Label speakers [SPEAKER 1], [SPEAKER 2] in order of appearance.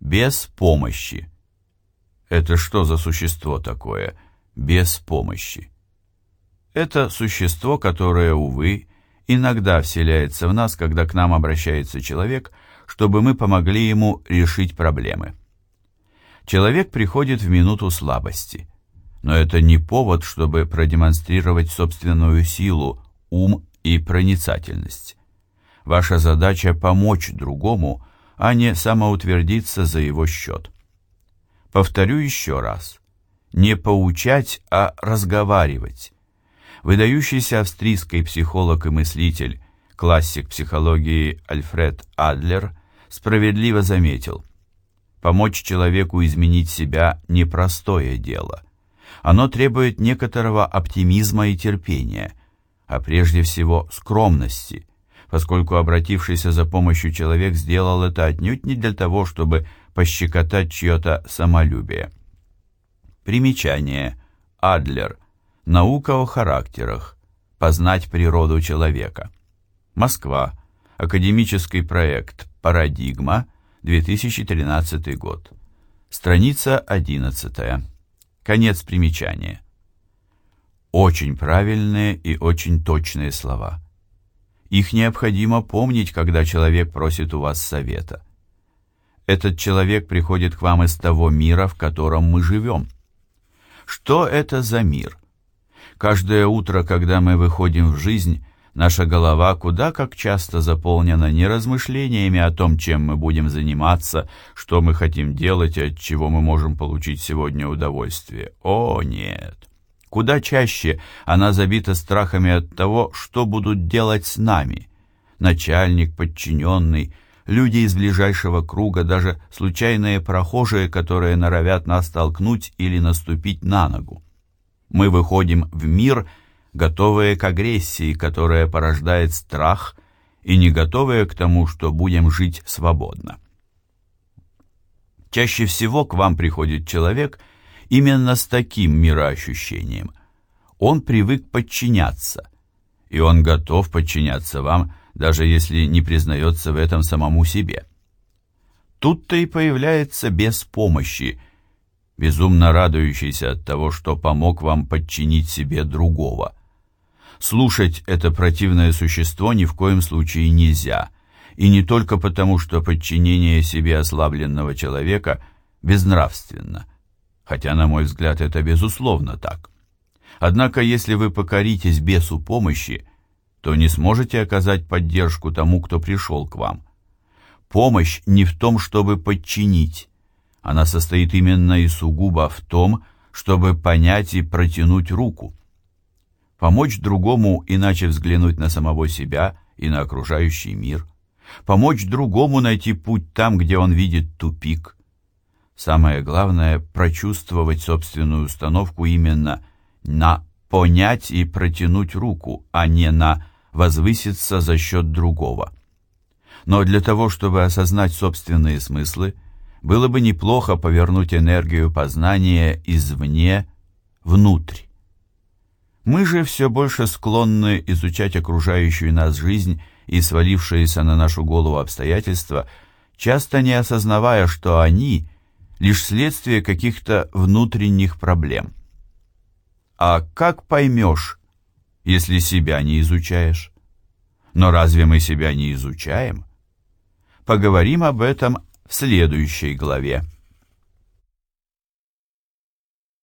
[SPEAKER 1] Без помощи. Это что за существо такое? Без помощи. Это существо, которое, увы, иногда вселяется в нас, когда к нам обращается человек, чтобы мы помогли ему решить проблемы. Человек приходит в минуту слабости, но это не повод, чтобы продемонстрировать собственную силу, ум и проницательность. Ваша задача помочь другому, а не самоутвердиться за его счет. Повторю еще раз. Не поучать, а разговаривать. Выдающийся австрийский психолог и мыслитель, классик психологии Альфред Адлер, справедливо заметил, помочь человеку изменить себя – непростое дело. Оно требует некоторого оптимизма и терпения, а прежде всего скромности, поскольку обратившийся за помощью человек сделал это отнюдь не для того, чтобы пощекотать чье-то самолюбие. Примечание. Адлер. Наука о характерах. Познать природу человека. Москва. Академический проект «Парадигма», 2013 год. Страница 11. Конец примечания. Очень правильные и очень точные слова. Их необходимо помнить, когда человек просит у вас совета. Этот человек приходит к вам из того мира, в котором мы живем. Что это за мир? Каждое утро, когда мы выходим в жизнь, наша голова куда как часто заполнена не размышлениями о том, чем мы будем заниматься, что мы хотим делать и от чего мы можем получить сегодня удовольствие. О, нет! Куда чаще она забита страхами от того, что будут делать с нами. Начальник, подчиненный, люди из ближайшего круга, даже случайные прохожие, которые норовят нас толкнуть или наступить на ногу. Мы выходим в мир, готовые к агрессии, которая порождает страх, и не готовые к тому, что будем жить свободно. Чаще всего к вам приходит человек – именно с таким мироощущением. Он привык подчиняться, и он готов подчиняться вам, даже если не признается в этом самому себе. Тут-то и появляется без помощи, безумно радующийся от того, что помог вам подчинить себе другого. Слушать это противное существо ни в коем случае нельзя, и не только потому, что подчинение себе ослабленного человека безнравственно – хотя, на мой взгляд, это безусловно так. Однако, если вы покоритесь бесу помощи, то не сможете оказать поддержку тому, кто пришел к вам. Помощь не в том, чтобы подчинить. Она состоит именно и сугубо в том, чтобы понять и протянуть руку. Помочь другому иначе взглянуть на самого себя и на окружающий мир. Помочь другому найти путь там, где он видит тупик – Самое главное – прочувствовать собственную установку именно на понять и протянуть руку, а не на возвыситься за счет другого. Но для того, чтобы осознать собственные смыслы, было бы неплохо повернуть энергию познания извне внутрь. Мы же все больше склонны изучать окружающую нас жизнь и свалившиеся на нашу голову обстоятельства, часто не осознавая, что они – лишь следствие каких-то внутренних проблем. А как поймешь, если себя не изучаешь? Но разве мы себя не изучаем? Поговорим об этом в следующей главе.